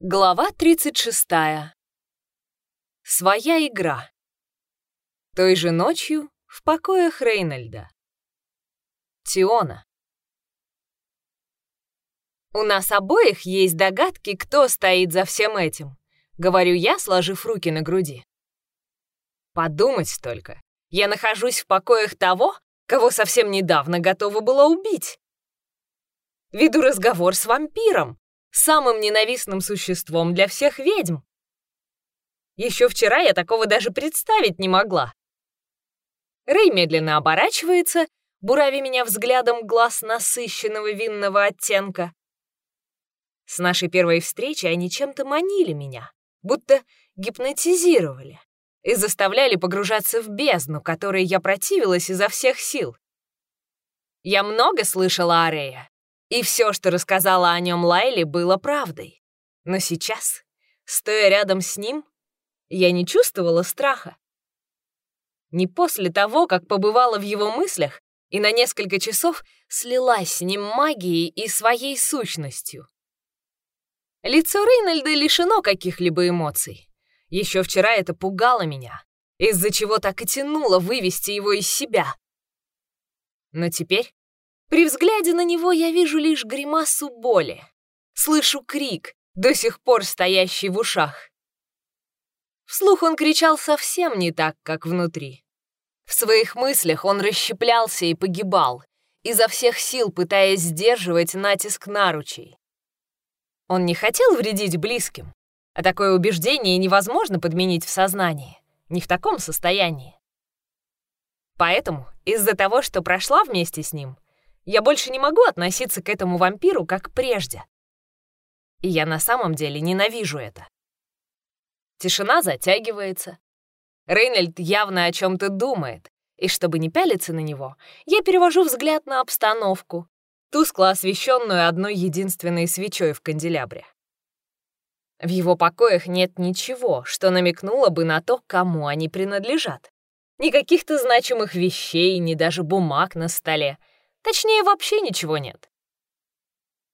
Глава 36. Своя игра. Той же ночью в покоях Рейнольда. Тиона. «У нас обоих есть догадки, кто стоит за всем этим», — говорю я, сложив руки на груди. Подумать только. Я нахожусь в покоях того, кого совсем недавно готова была убить. Веду разговор с вампиром, самым ненавистным существом для всех ведьм. Еще вчера я такого даже представить не могла. Рэй медленно оборачивается, бурави меня взглядом глаз насыщенного винного оттенка. С нашей первой встречи они чем-то манили меня, будто гипнотизировали и заставляли погружаться в бездну, которой я противилась изо всех сил. Я много слышала о Рэе, и все, что рассказала о нем Лайли, было правдой. Но сейчас, стоя рядом с ним, я не чувствовала страха. Не после того, как побывала в его мыслях и на несколько часов слилась с ним магией и своей сущностью. Лицо Рейнольда лишено каких-либо эмоций. Еще вчера это пугало меня, из-за чего так и тянуло вывести его из себя. Но теперь при взгляде на него я вижу лишь гримасу боли. Слышу крик, до сих пор стоящий в ушах. Вслух он кричал совсем не так, как внутри. В своих мыслях он расщеплялся и погибал, изо всех сил пытаясь сдерживать натиск наручей. Он не хотел вредить близким, а такое убеждение невозможно подменить в сознании, не в таком состоянии. Поэтому, из-за того, что прошла вместе с ним, я больше не могу относиться к этому вампиру, как прежде. И я на самом деле ненавижу это. Тишина затягивается. Рейнольд явно о чем-то думает, и чтобы не пялиться на него, я перевожу взгляд на обстановку, тускло освещенную одной единственной свечой в канделябре. В его покоях нет ничего, что намекнуло бы на то, кому они принадлежат. Ни каких-то значимых вещей, ни даже бумаг на столе — Точнее, вообще ничего нет.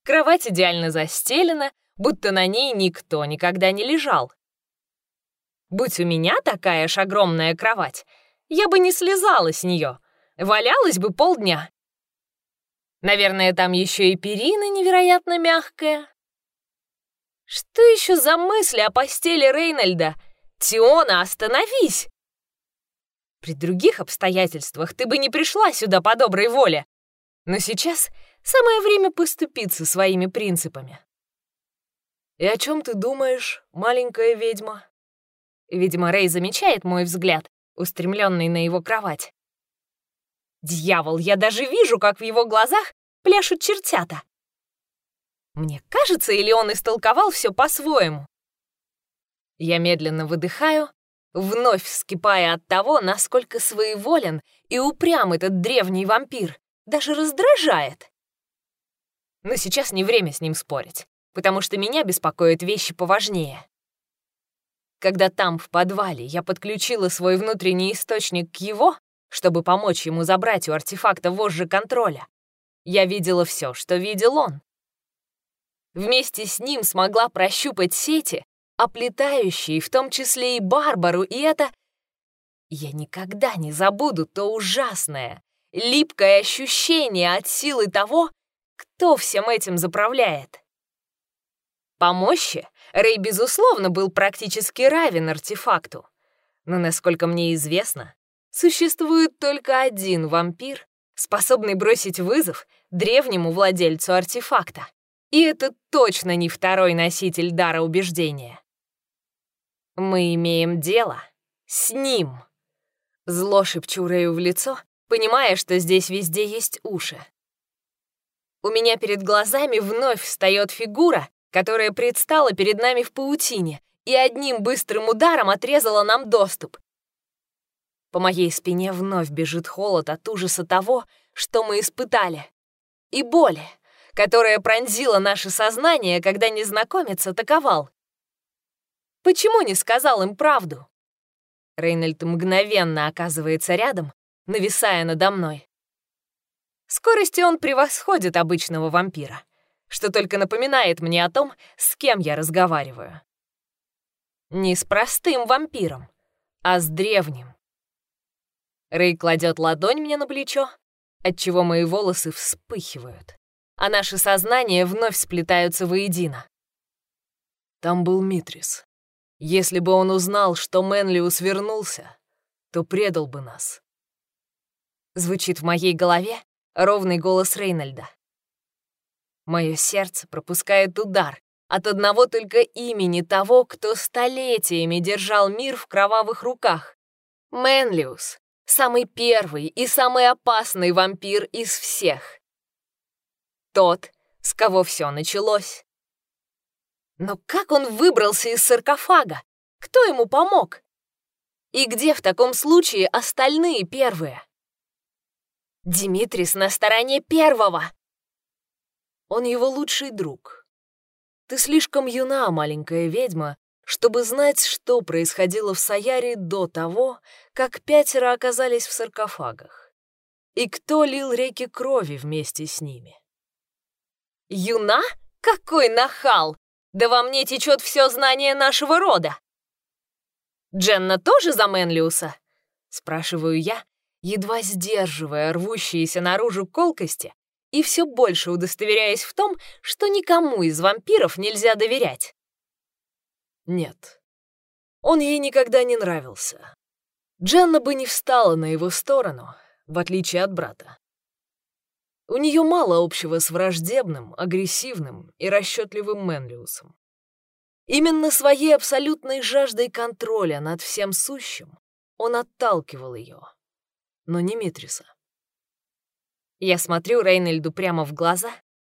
Кровать идеально застелена, будто на ней никто никогда не лежал. Будь у меня такая ж огромная кровать, я бы не слезала с нее, валялась бы полдня. Наверное, там еще и перина невероятно мягкая. Что еще за мысли о постели Рейнольда? Тиона, остановись! При других обстоятельствах ты бы не пришла сюда по доброй воле. Но сейчас самое время поступиться своими принципами. «И о чем ты думаешь, маленькая ведьма?» Видимо, Рэй замечает мой взгляд, устремленный на его кровать. «Дьявол, я даже вижу, как в его глазах пляшут чертята!» Мне кажется, или он истолковал все по-своему? Я медленно выдыхаю, вновь вскипая от того, насколько своеволен и упрям этот древний вампир даже раздражает. Но сейчас не время с ним спорить, потому что меня беспокоят вещи поважнее. Когда там, в подвале, я подключила свой внутренний источник к его, чтобы помочь ему забрать у артефакта вожжи контроля, я видела все, что видел он. Вместе с ним смогла прощупать сети, оплетающие в том числе и Барбару, и это... Я никогда не забуду то ужасное, липкое ощущение от силы того, кто всем этим заправляет. По мощи Рэй, безусловно, был практически равен артефакту. Но, насколько мне известно, существует только один вампир, способный бросить вызов древнему владельцу артефакта. И это точно не второй носитель дара убеждения. Мы имеем дело с ним. Зло шепчу Рэю в лицо, понимая, что здесь везде есть уши. У меня перед глазами вновь встает фигура, которая предстала перед нами в паутине и одним быстрым ударом отрезала нам доступ. По моей спине вновь бежит холод от ужаса того, что мы испытали, и боли, которая пронзила наше сознание, когда незнакомец атаковал. Почему не сказал им правду? Рейнольд мгновенно оказывается рядом нависая надо мной. Скорости он превосходит обычного вампира. что только напоминает мне о том, с кем я разговариваю. Не с простым вампиром, а с древним. Рэй кладет ладонь мне на плечо, отчего мои волосы вспыхивают, а наши сознания вновь сплетаются воедино. Там был Митрис. Если бы он узнал, что Мэнлиус вернулся, то предал бы нас. Звучит в моей голове ровный голос Рейнольда. Мое сердце пропускает удар от одного только имени того, кто столетиями держал мир в кровавых руках. Мэнлиус, самый первый и самый опасный вампир из всех. Тот, с кого все началось. Но как он выбрался из саркофага? Кто ему помог? И где в таком случае остальные первые? Димитрис на стороне первого. Он его лучший друг. Ты слишком юна, маленькая ведьма, чтобы знать, что происходило в Саяре до того, как пятеро оказались в саркофагах. И кто лил реки крови вместе с ними. Юна? Какой нахал! Да во мне течет все знание нашего рода. Дженна тоже за Мэнлиуса? Спрашиваю я, едва сдерживая рвущиеся наружу колкости и все больше удостоверяясь в том, что никому из вампиров нельзя доверять. Нет. Он ей никогда не нравился. Дженна бы не встала на его сторону, в отличие от брата. У нее мало общего с враждебным, агрессивным и расчетливым Мэнлиусом. Именно своей абсолютной жаждой контроля над всем сущим он отталкивал ее, но не Митриса. Я смотрю Рейнольду прямо в глаза,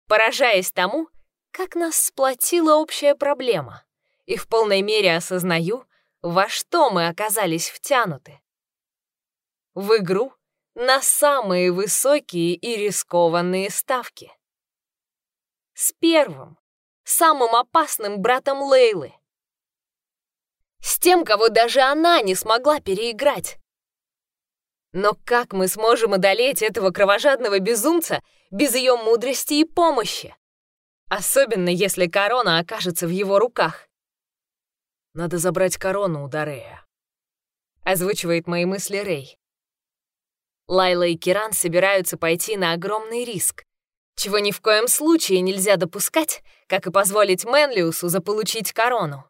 поражаясь тому, как нас сплотила общая проблема, и в полной мере осознаю, во что мы оказались втянуты. В игру на самые высокие и рискованные ставки. С первым, самым опасным братом Лейлы. С тем, кого даже она не смогла переиграть. Но как мы сможем одолеть этого кровожадного безумца без ее мудрости и помощи? Особенно если корона окажется в его руках. «Надо забрать корону у Дарея», — озвучивает мои мысли Рэй. Лайла и Киран собираются пойти на огромный риск, чего ни в коем случае нельзя допускать, как и позволить Мэнлиусу заполучить корону.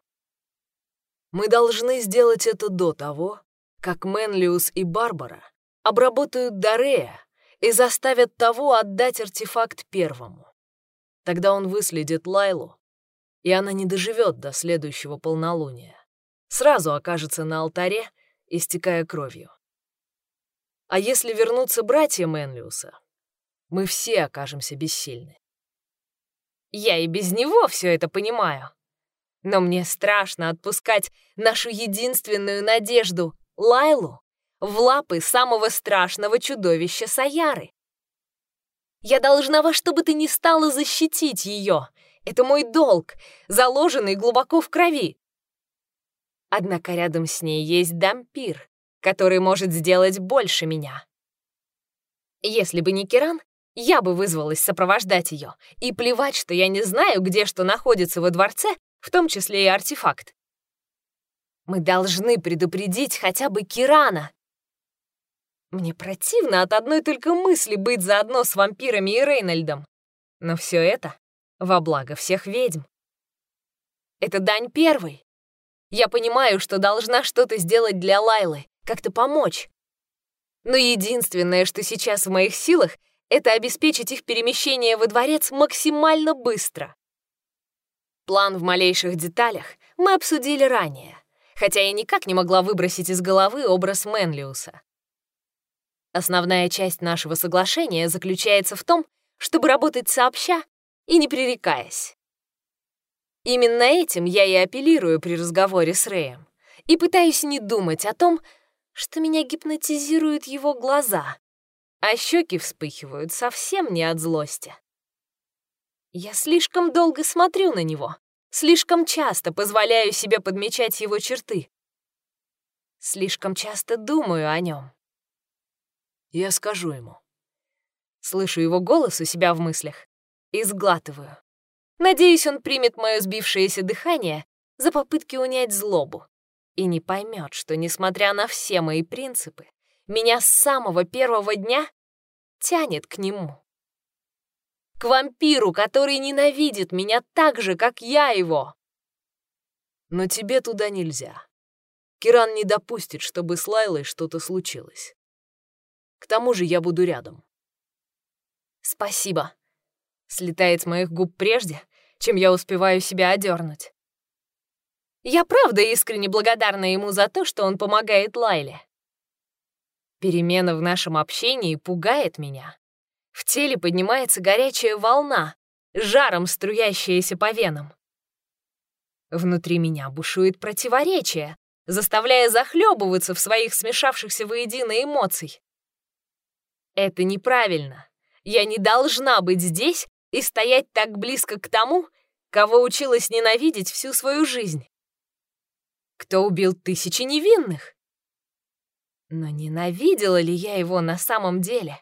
Мы должны сделать это до того, как Мэнлиус и Барбара обработают Дарея и заставят того отдать артефакт первому. Тогда он выследит Лайлу, и она не доживет до следующего полнолуния. Сразу окажется на алтаре, истекая кровью. А если вернутся братья Мэнлиуса, мы все окажемся бессильны. Я и без него все это понимаю. Но мне страшно отпускать нашу единственную надежду, Лайлу, в лапы самого страшного чудовища Саяры. Я должна во что бы ты ни стала защитить ее. Это мой долг, заложенный глубоко в крови. Однако рядом с ней есть дампир, который может сделать больше меня. Если бы не Киран, я бы вызвалась сопровождать ее, и плевать, что я не знаю, где что находится во дворце, в том числе и артефакт. Мы должны предупредить хотя бы Кирана. Мне противно от одной только мысли быть заодно с вампирами и Рейнольдом. Но все это во благо всех ведьм. Это дань первой. Я понимаю, что должна что-то сделать для Лайлы, как-то помочь. Но единственное, что сейчас в моих силах, это обеспечить их перемещение во дворец максимально быстро. План в малейших деталях мы обсудили ранее, хотя я никак не могла выбросить из головы образ Мэнлиуса. Основная часть нашего соглашения заключается в том, чтобы работать сообща и не пререкаясь. Именно этим я и апеллирую при разговоре с Рэем и пытаюсь не думать о том, что меня гипнотизируют его глаза, а щеки вспыхивают совсем не от злости. Я слишком долго смотрю на него, слишком часто позволяю себе подмечать его черты. Слишком часто думаю о нем. Я скажу ему. Слышу его голос у себя в мыслях и сглатываю. Надеюсь, он примет мое сбившееся дыхание за попытки унять злобу и не поймет, что, несмотря на все мои принципы, меня с самого первого дня тянет к нему. К вампиру, который ненавидит меня так же, как я его. Но тебе туда нельзя. Киран не допустит, чтобы с Лайлой что-то случилось. К тому же я буду рядом. Спасибо. Слетает с моих губ прежде, чем я успеваю себя одернуть. Я правда искренне благодарна ему за то, что он помогает Лайле. Перемена в нашем общении пугает меня. В теле поднимается горячая волна, жаром струящаяся по венам. Внутри меня бушует противоречие, заставляя захлебываться в своих смешавшихся воедино эмоций. Это неправильно. Я не должна быть здесь и стоять так близко к тому, кого училась ненавидеть всю свою жизнь. Кто убил тысячи невинных? Но ненавидела ли я его на самом деле?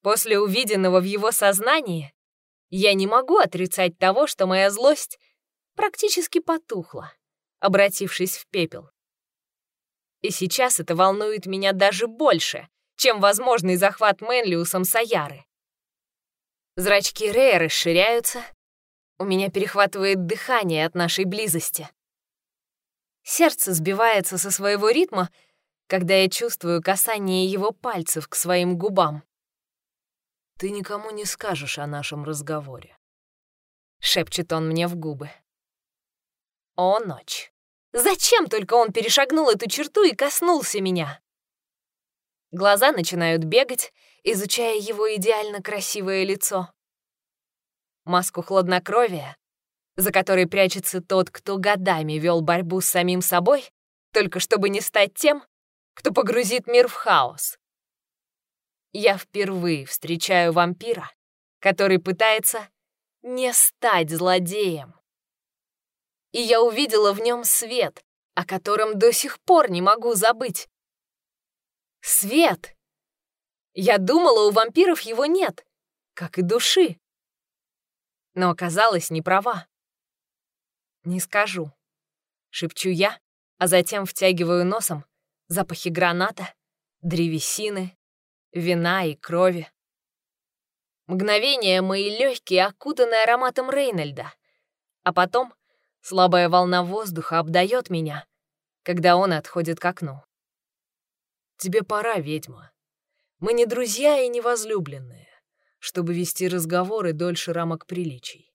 После увиденного в его сознании я не могу отрицать того, что моя злость практически потухла, обратившись в пепел. И сейчас это волнует меня даже больше, чем возможный захват Мэнлиусом Саяры. Зрачки Рея расширяются, у меня перехватывает дыхание от нашей близости. Сердце сбивается со своего ритма, когда я чувствую касание его пальцев к своим губам. «Ты никому не скажешь о нашем разговоре», — шепчет он мне в губы. О, ночь! Зачем только он перешагнул эту черту и коснулся меня? Глаза начинают бегать, изучая его идеально красивое лицо. Маску хладнокровия, за которой прячется тот, кто годами вел борьбу с самим собой, только чтобы не стать тем, кто погрузит мир в хаос. Я впервые встречаю вампира, который пытается не стать злодеем. И я увидела в нем свет, о котором до сих пор не могу забыть. Свет! Я думала, у вампиров его нет, как и души. Но оказалась не права. Не скажу. Шепчу я, а затем втягиваю носом запахи граната, древесины, вина и крови. Мгновение мои легкие окутаны ароматом Рейнольда, а потом слабая волна воздуха обдает меня, когда он отходит к окну. «Тебе пора, ведьма. Мы не друзья и не возлюбленные, чтобы вести разговоры дольше рамок приличий.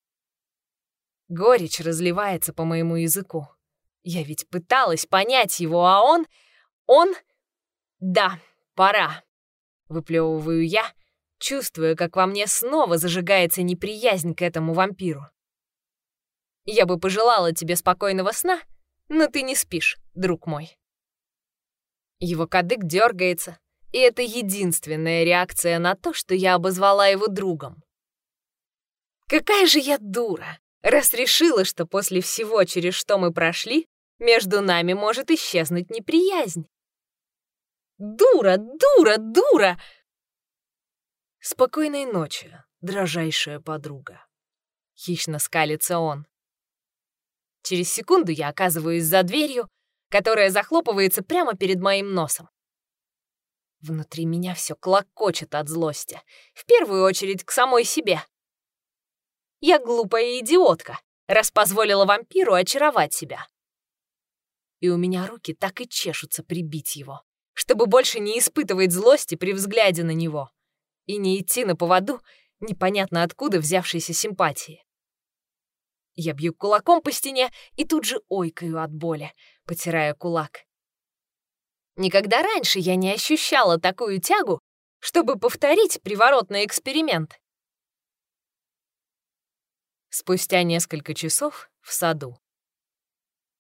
Горечь разливается по моему языку. Я ведь пыталась понять его, а он... Он... Да, пора. Выплевываю я, чувствуя, как во мне снова зажигается неприязнь к этому вампиру. Я бы пожелала тебе спокойного сна, но ты не спишь, друг мой. Его кадык дергается, и это единственная реакция на то, что я обозвала его другом. Какая же я дура! раз решила, что после всего, через что мы прошли, между нами может исчезнуть неприязнь. Дура, дура, дура! Спокойной ночи, дрожайшая подруга. Хищно скалится он. Через секунду я оказываюсь за дверью, которая захлопывается прямо перед моим носом. Внутри меня все клокочет от злости, в первую очередь к самой себе. Я глупая идиотка, раз позволила вампиру очаровать себя. И у меня руки так и чешутся прибить его, чтобы больше не испытывать злости при взгляде на него и не идти на поводу непонятно откуда взявшейся симпатии. Я бью кулаком по стене и тут же ойкаю от боли, потирая кулак. Никогда раньше я не ощущала такую тягу, чтобы повторить приворотный эксперимент. Спустя несколько часов в саду.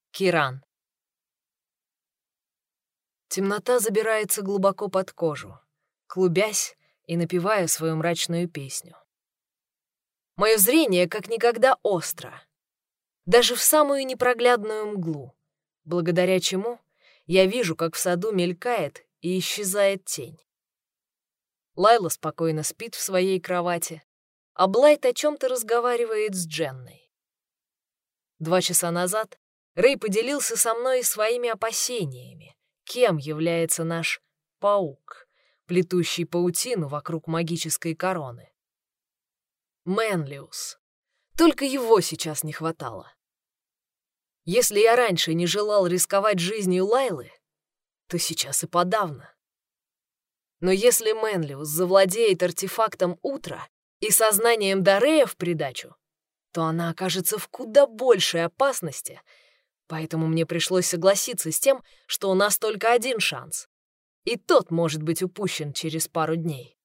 Киран. Темнота забирается глубоко под кожу, клубясь и напевая свою мрачную песню. Мое зрение как никогда остро, даже в самую непроглядную мглу, благодаря чему я вижу, как в саду мелькает и исчезает тень. Лайла спокойно спит в своей кровати, а Блайт о чем-то разговаривает с Дженной. Два часа назад Рэй поделился со мной своими опасениями, кем является наш паук, плетущий паутину вокруг магической короны. Мэнлиус. Только его сейчас не хватало. Если я раньше не желал рисковать жизнью Лайлы, то сейчас и подавно. Но если Мэнлиус завладеет артефактом утра и сознанием Дарея в придачу, то она окажется в куда большей опасности, поэтому мне пришлось согласиться с тем, что у нас только один шанс, и тот может быть упущен через пару дней.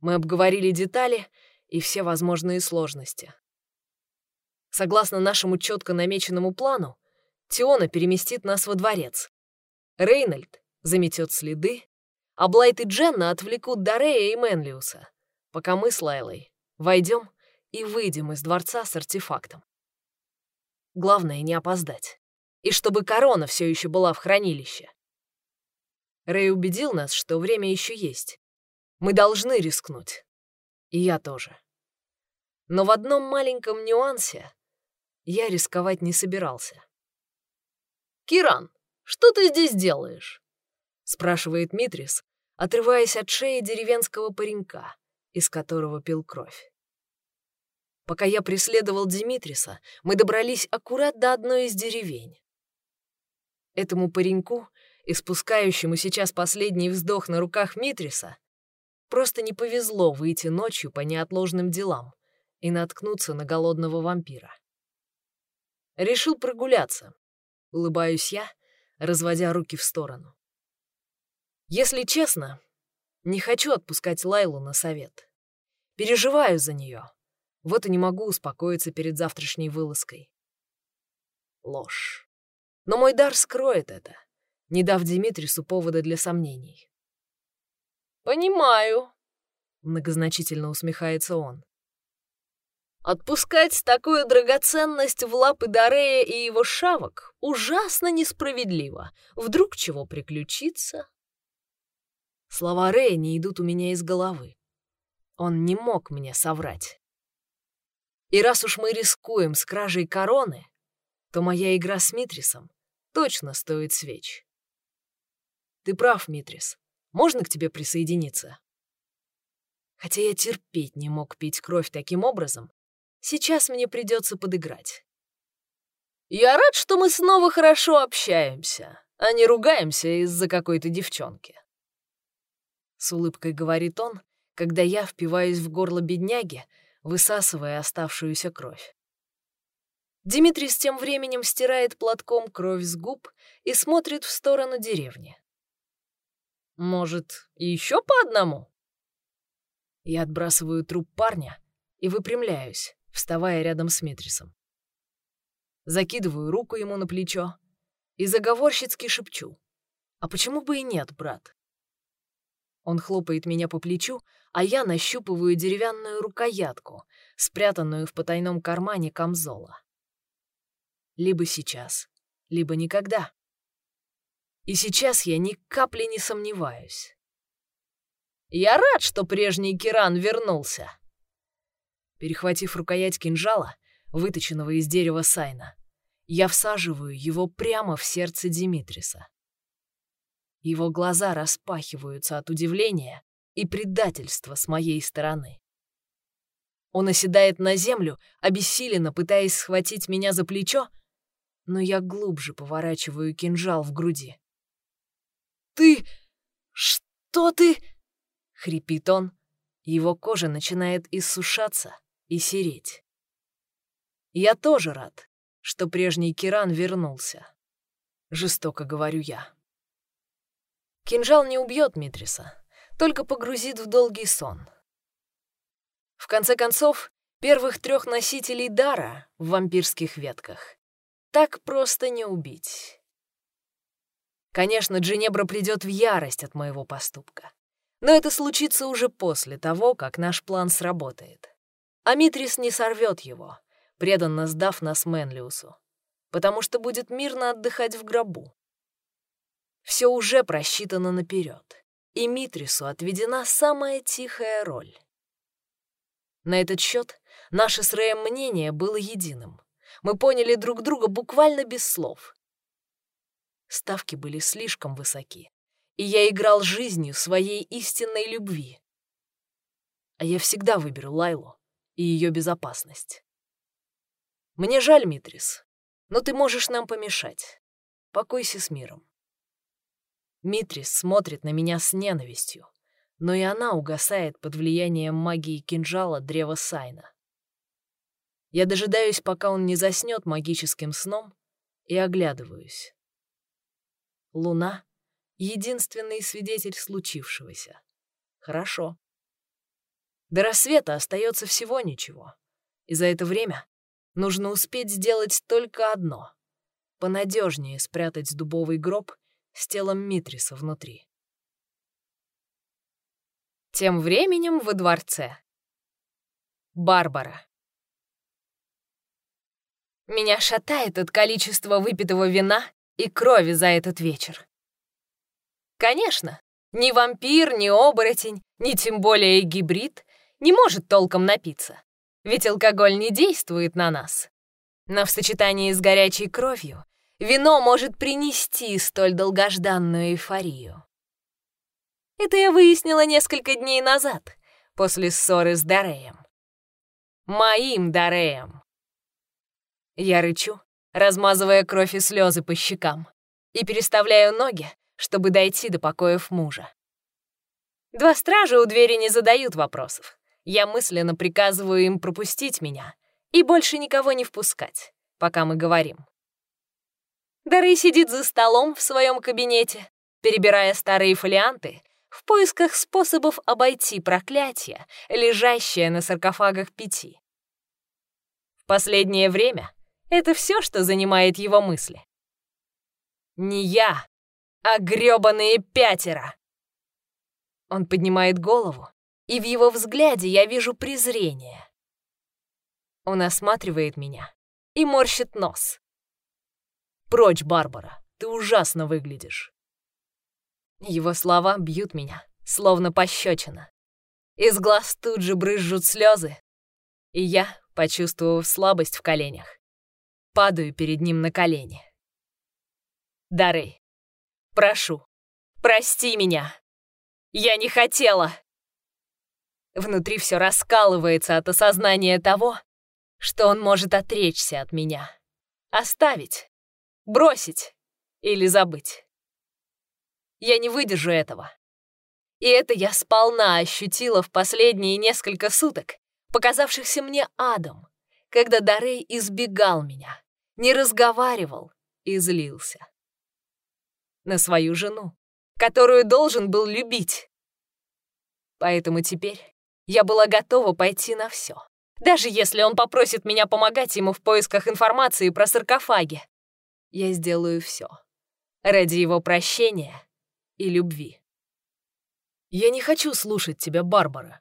Мы обговорили детали и все возможные сложности. Согласно нашему четко намеченному плану, Тиона переместит нас во дворец. Рейнольд заметет следы, а Блайт и Дженна отвлекут Дарея и Менлиуса, пока мы с Лайлой войдем и выйдем из дворца с артефактом. Главное — не опоздать. И чтобы корона все еще была в хранилище. Рэй убедил нас, что время еще есть. Мы должны рискнуть. И я тоже. Но в одном маленьком нюансе я рисковать не собирался. «Киран, что ты здесь делаешь?» — спрашивает Митрис, отрываясь от шеи деревенского паренька, из которого пил кровь. Пока я преследовал Димитриса, мы добрались аккурат до одной из деревень. Этому пареньку, испускающему сейчас последний вздох на руках Митриса, просто не повезло выйти ночью по неотложным делам и наткнуться на голодного вампира. Решил прогуляться. Улыбаюсь я, разводя руки в сторону. Если честно, не хочу отпускать Лайлу на совет. Переживаю за нее. Вот и не могу успокоиться перед завтрашней вылазкой. Ложь. Но мой дар скроет это, не дав Димитрису повода для сомнений. «Понимаю», — многозначительно усмехается он. Отпускать такую драгоценность в лапы Дарея и его шавок ужасно несправедливо. Вдруг чего приключится? Слова Рея не идут у меня из головы. Он не мог мне соврать. И раз уж мы рискуем с кражей короны, то моя игра с Митрисом точно стоит свеч. Ты прав, Митрис. Можно к тебе присоединиться? Хотя я терпеть не мог пить кровь таким образом, Сейчас мне придется подыграть. Я рад, что мы снова хорошо общаемся, а не ругаемся из-за какой-то девчонки. С улыбкой говорит он, когда я впиваюсь в горло бедняги, высасывая оставшуюся кровь. Дмитрий с тем временем стирает платком кровь с губ и смотрит в сторону деревни. Может, еще по одному? Я отбрасываю труп парня и выпрямляюсь вставая рядом с Метрисом. Закидываю руку ему на плечо и заговорщицки шепчу. «А почему бы и нет, брат?» Он хлопает меня по плечу, а я нащупываю деревянную рукоятку, спрятанную в потайном кармане камзола. Либо сейчас, либо никогда. И сейчас я ни капли не сомневаюсь. «Я рад, что прежний Киран вернулся», Перехватив рукоять кинжала, выточенного из дерева сайна, я всаживаю его прямо в сердце Димитриса. Его глаза распахиваются от удивления и предательства с моей стороны. Он оседает на землю, обессиленно пытаясь схватить меня за плечо, но я глубже поворачиваю кинжал в груди. «Ты... что ты...» — хрипит он. Его кожа начинает иссушаться, и сереть. Я тоже рад, что прежний Киран вернулся. Жестоко говорю я. Кинжал не убьет Митриса, только погрузит в долгий сон. В конце концов, первых трех носителей дара в вампирских ветках так просто не убить. Конечно, Джинебра придет в ярость от моего поступка. Но это случится уже после того, как наш план сработает. Амитрис не сорвет его, преданно сдав нас Менлиусу, потому что будет мирно отдыхать в гробу. Все уже просчитано наперед, и Митрису отведена самая тихая роль. На этот счет наше с Рэем мнение было единым. Мы поняли друг друга буквально без слов. Ставки были слишком высоки, и я играл жизнью своей истинной любви. А я всегда выберу Лайлу и ее безопасность. Мне жаль, Митрис, но ты можешь нам помешать. Покойся с миром. Митрис смотрит на меня с ненавистью, но и она угасает под влиянием магии кинжала древа Сайна. Я дожидаюсь, пока он не заснет магическим сном, и оглядываюсь. Луна — единственный свидетель случившегося. Хорошо. До рассвета остается всего ничего, и за это время нужно успеть сделать только одно — понадежнее спрятать дубовый гроб с телом Митриса внутри. Тем временем во дворце. Барбара. Меня шатает от количества выпитого вина и крови за этот вечер. Конечно, ни вампир, ни оборотень, ни тем более гибрид не может толком напиться, ведь алкоголь не действует на нас. Но в сочетании с горячей кровью вино может принести столь долгожданную эйфорию. Это я выяснила несколько дней назад, после ссоры с Дареем. Моим Дареем. Я рычу, размазывая кровь и слезы по щекам, и переставляю ноги, чтобы дойти до покоев мужа. Два стража у двери не задают вопросов. Я мысленно приказываю им пропустить меня и больше никого не впускать, пока мы говорим. Дары сидит за столом в своем кабинете, перебирая старые фолианты в поисках способов обойти проклятие, лежащее на саркофагах пяти. В последнее время это все, что занимает его мысли. Не я, а грёбаные пятеро. Он поднимает голову, и в его взгляде я вижу презрение. Он осматривает меня и морщит нос. «Прочь, Барбара, ты ужасно выглядишь». Его слова бьют меня, словно пощечина. Из глаз тут же брызжут слезы, и я, почувствовав слабость в коленях, падаю перед ним на колени. Дары, прошу, прости меня. Я не хотела. Внутри все раскалывается от осознания того, что он может отречься от меня, оставить, бросить или забыть. Я не выдержу этого. И это я сполна ощутила в последние несколько суток, показавшихся мне адом, когда Дарей избегал меня, не разговаривал и злился. На свою жену, которую должен был любить. Поэтому теперь я была готова пойти на все, даже если он попросит меня помогать ему в поисках информации про саркофаги. Я сделаю все ради его прощения и любви. «Я не хочу слушать тебя, Барбара».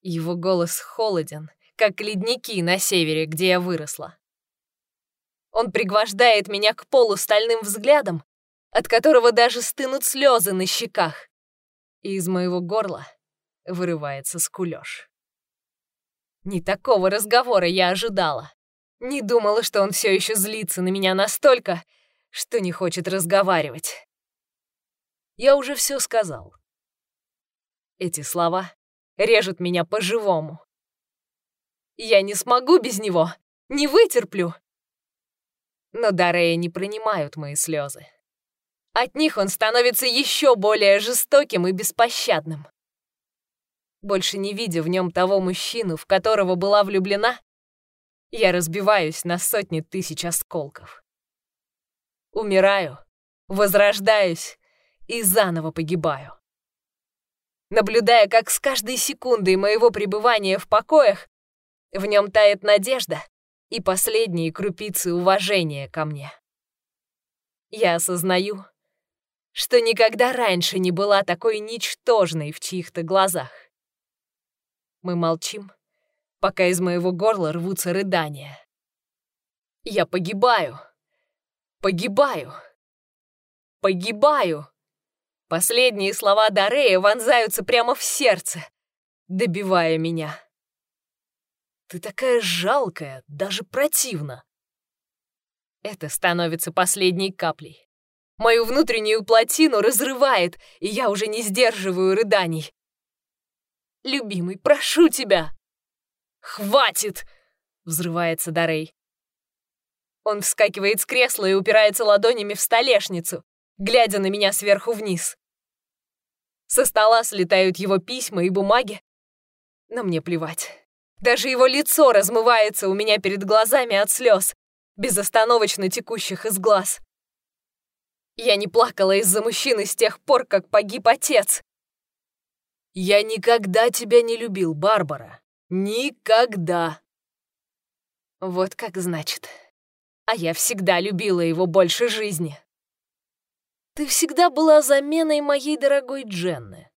Его голос холоден, как ледники на севере, где я выросла. Он пригвождает меня к полу стальным взглядом, от которого даже стынут слезы на щеках, и из моего горла вырывается скулёж. Не такого разговора я ожидала. Не думала, что он все еще злится на меня настолько, что не хочет разговаривать. Я уже все сказал. Эти слова режут меня по-живому. Я не смогу без него, не вытерплю. Но Дарея не принимают мои слезы. От них он становится еще более жестоким и беспощадным. Больше не видя в нем того мужчину, в которого была влюблена, я разбиваюсь на сотни тысяч осколков. Умираю, возрождаюсь и заново погибаю. Наблюдая, как с каждой секундой моего пребывания в покоях в нем тает надежда и последние крупицы уважения ко мне. Я осознаю, что никогда раньше не была такой ничтожной в чьих-то глазах. Мы молчим, пока из моего горла рвутся рыдания. Я погибаю, погибаю, погибаю. Последние слова Дарея вонзаются прямо в сердце, добивая меня. Ты такая жалкая, даже противно. Это становится последней каплей. Мою внутреннюю плотину разрывает, и я уже не сдерживаю рыданий. «Любимый, прошу тебя!» «Хватит!» — взрывается Дарей. Он вскакивает с кресла и упирается ладонями в столешницу, глядя на меня сверху вниз. Со стола слетают его письма и бумаги, но мне плевать. Даже его лицо размывается у меня перед глазами от слез, безостановочно текущих из глаз. Я не плакала из-за мужчины с тех пор, как погиб отец. Я никогда тебя не любил, Барбара. Никогда. Вот как значит. А я всегда любила его больше жизни. Ты всегда была заменой моей дорогой Дженны.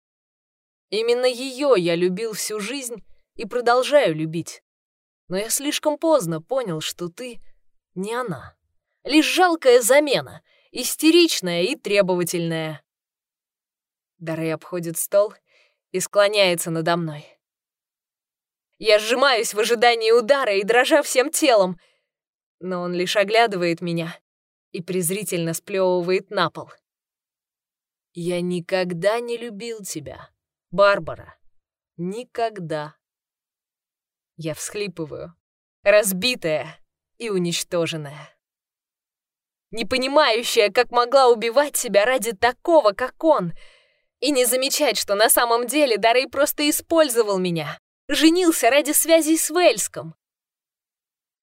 Именно ее я любил всю жизнь и продолжаю любить. Но я слишком поздно понял, что ты не она. Лишь жалкая замена, истеричная и требовательная. Дарей обходит стол и склоняется надо мной. Я сжимаюсь в ожидании удара и дрожа всем телом, но он лишь оглядывает меня и презрительно сплевывает на пол. «Я никогда не любил тебя, Барбара. Никогда». Я всхлипываю, разбитая и уничтоженная. Не понимающая, как могла убивать себя ради такого, как он, и не замечать, что на самом деле Дарей просто использовал меня, женился ради связей с Вельском.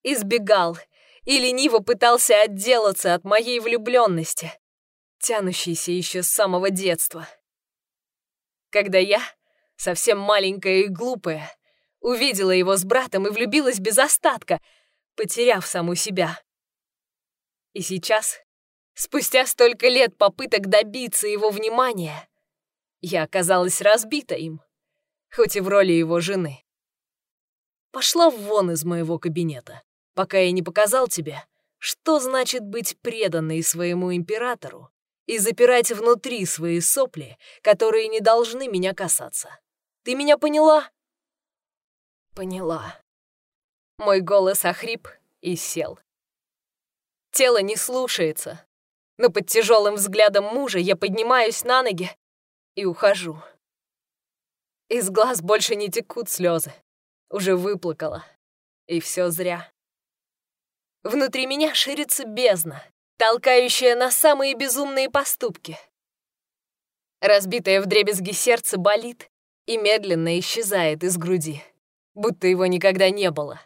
Избегал и лениво пытался отделаться от моей влюбленности, тянущейся еще с самого детства. Когда я, совсем маленькая и глупая, Увидела его с братом и влюбилась без остатка, потеряв саму себя. И сейчас, спустя столько лет попыток добиться его внимания, я оказалась разбита им, хоть и в роли его жены. Пошла вон из моего кабинета, пока я не показал тебе, что значит быть преданной своему императору и запирать внутри свои сопли, которые не должны меня касаться. Ты меня поняла? Поняла. Мой голос охрип и сел. Тело не слушается, но под тяжелым взглядом мужа я поднимаюсь на ноги и ухожу. Из глаз больше не текут слезы. Уже выплакала. И все зря. Внутри меня ширится бездна, толкающая на самые безумные поступки. Разбитое вдребезги сердце болит и медленно исчезает из груди будто его никогда не было.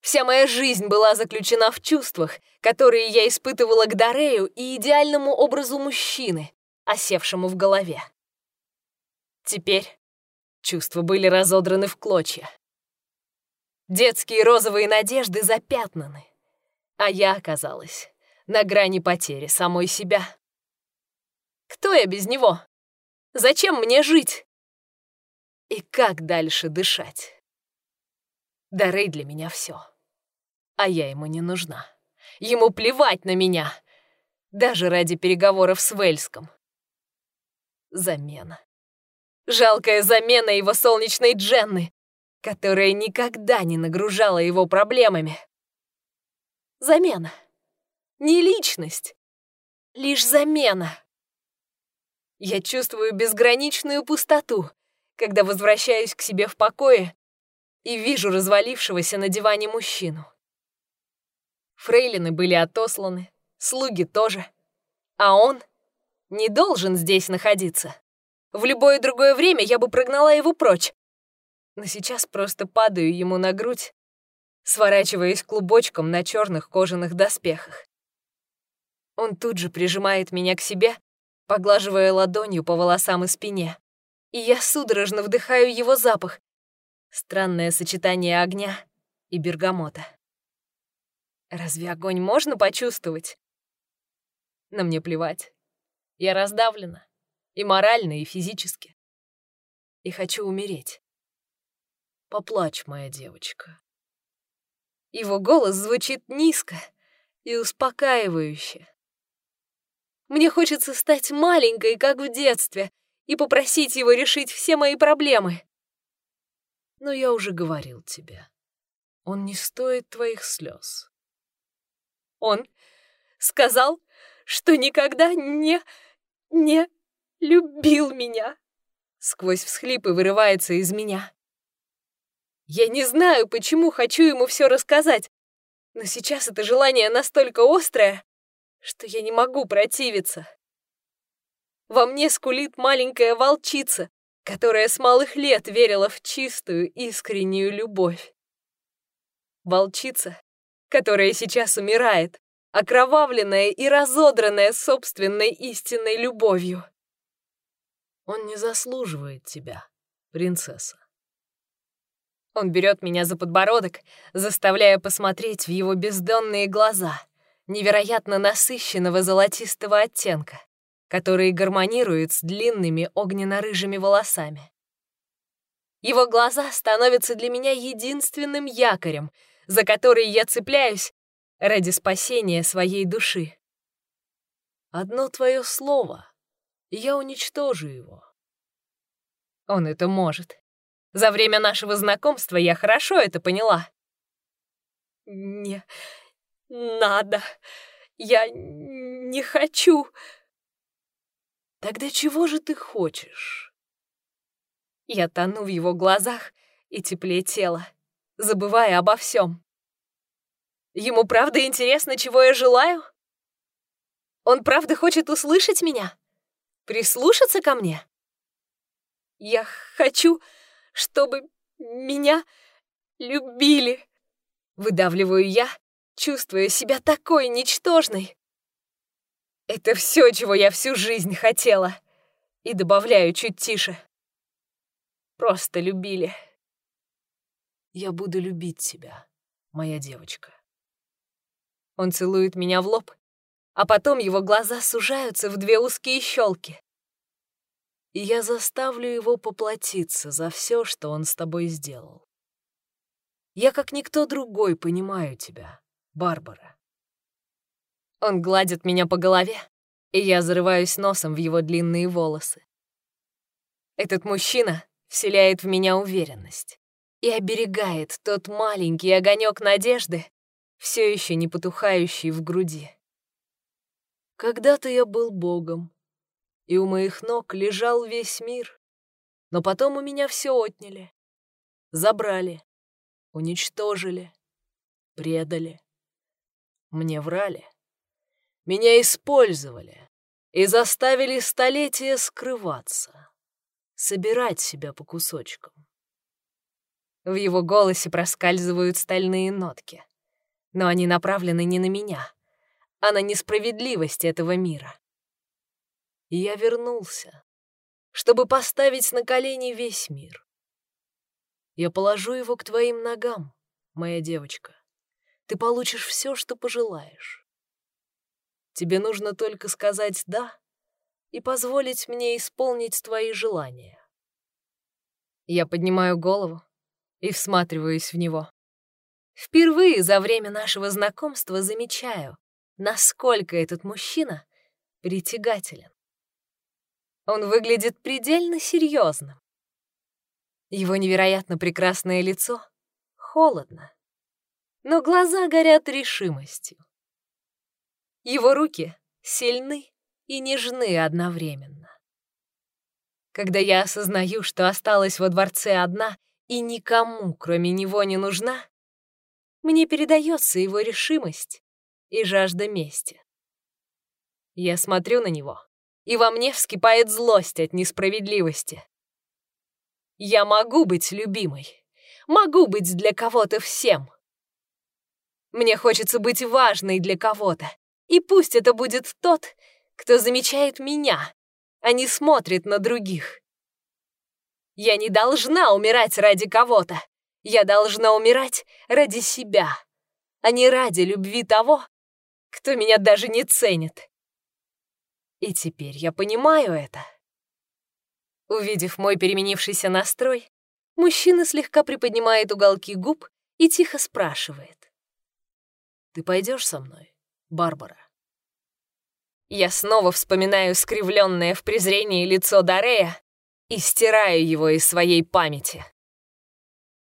Вся моя жизнь была заключена в чувствах, которые я испытывала к Дарею и идеальному образу мужчины, осевшему в голове. Теперь чувства были разодраны в клочья. Детские розовые надежды запятнаны, а я оказалась на грани потери самой себя. Кто я без него? Зачем мне жить? И как дальше дышать? Дарей для меня все. А я ему не нужна. Ему плевать на меня. Даже ради переговоров с Вельском. Замена. Жалкая замена его солнечной Дженны, которая никогда не нагружала его проблемами. Замена. Не личность. Лишь замена. Я чувствую безграничную пустоту, когда возвращаюсь к себе в покое и вижу развалившегося на диване мужчину. Фрейлины были отосланы, слуги тоже. А он не должен здесь находиться. В любое другое время я бы прогнала его прочь. Но сейчас просто падаю ему на грудь, сворачиваясь клубочком на черных кожаных доспехах. Он тут же прижимает меня к себе, поглаживая ладонью по волосам и спине и я судорожно вдыхаю его запах. Странное сочетание огня и бергамота. Разве огонь можно почувствовать? Но мне плевать. Я раздавлена. И морально, и физически. И хочу умереть. Поплачь, моя девочка. Его голос звучит низко и успокаивающе. Мне хочется стать маленькой, как в детстве, и попросить его решить все мои проблемы. Но я уже говорил тебе, он не стоит твоих слез. Он сказал, что никогда не... не любил меня. Сквозь всхлипы вырывается из меня. Я не знаю, почему хочу ему все рассказать, но сейчас это желание настолько острое, что я не могу противиться. Во мне скулит маленькая волчица, которая с малых лет верила в чистую, искреннюю любовь. Волчица, которая сейчас умирает, окровавленная и разодранная собственной истинной любовью. Он не заслуживает тебя, принцесса. Он берет меня за подбородок, заставляя посмотреть в его бездонные глаза, невероятно насыщенного золотистого оттенка, которые гармонируют с длинными огненно-рыжими волосами. Его глаза становятся для меня единственным якорем, за который я цепляюсь ради спасения своей души. Одно твое слово, и я уничтожу его. Он это может. За время нашего знакомства я хорошо это поняла. Не надо. Я не хочу. Тогда чего же ты хочешь? Я тону в его глазах и теплее тела, забывая обо всем. Ему правда интересно, чего я желаю? Он правда хочет услышать меня? Прислушаться ко мне? Я хочу, чтобы меня любили. Выдавливаю я, чувствуя себя такой ничтожной. Это все, чего я всю жизнь хотела. И добавляю чуть тише. Просто любили. Я буду любить тебя, моя девочка. Он целует меня в лоб, а потом его глаза сужаются в две узкие щелки. И я заставлю его поплатиться за все, что он с тобой сделал. Я, как никто другой, понимаю тебя, Барбара. Он гладит меня по голове, и я зарываюсь носом в его длинные волосы. Этот мужчина вселяет в меня уверенность и оберегает тот маленький огонек надежды, все еще не потухающий в груди. Когда-то я был богом, и у моих ног лежал весь мир, но потом у меня все отняли, забрали, уничтожили, предали. Мне врали, меня использовали и заставили столетия скрываться, собирать себя по кусочкам. В его голосе проскальзывают стальные нотки но они направлены не на меня, а на несправедливость этого мира. И я вернулся, чтобы поставить на колени весь мир. Я положу его к твоим ногам, моя девочка. Ты получишь все, что пожелаешь. Тебе нужно только сказать «да» и позволить мне исполнить твои желания. Я поднимаю голову и всматриваюсь в него. Впервые за время нашего знакомства замечаю, насколько этот мужчина притягателен. Он выглядит предельно серьезным. Его невероятно прекрасное лицо холодно, но глаза горят решимостью. Его руки сильны и нежны одновременно. Когда я осознаю, что осталась во дворце одна и никому, кроме него, не нужна, мне передается его решимость и жажда мести. Я смотрю на него, и во мне вскипает злость от несправедливости. Я могу быть любимой, могу быть для кого-то всем. Мне хочется быть важной для кого-то, и пусть это будет тот, кто замечает меня, а не смотрит на других. Я не должна умирать ради кого-то, я должна умирать ради себя, а не ради любви того, кто меня даже не ценит. И теперь я понимаю это. Увидев мой переменившийся настрой, мужчина слегка приподнимает уголки губ и тихо спрашивает. «Ты пойдешь со мной, Барбара?» Я снова вспоминаю скривленное в презрении лицо Дарея и стираю его из своей памяти.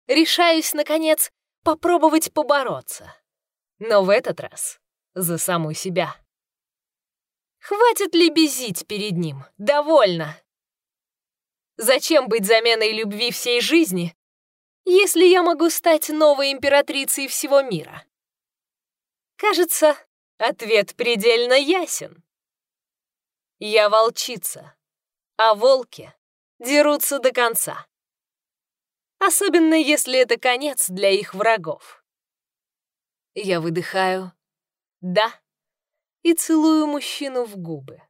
Решаюсь, наконец, попробовать побороться. Но в этот раз за саму себя. Хватит ли безить перед ним? Довольно. Зачем быть заменой любви всей жизни, если я могу стать новой императрицей всего мира? Кажется, ответ предельно ясен. Я волчица, а волки дерутся до конца. Особенно если это конец для их врагов. Я выдыхаю «да» и целую мужчину в губы.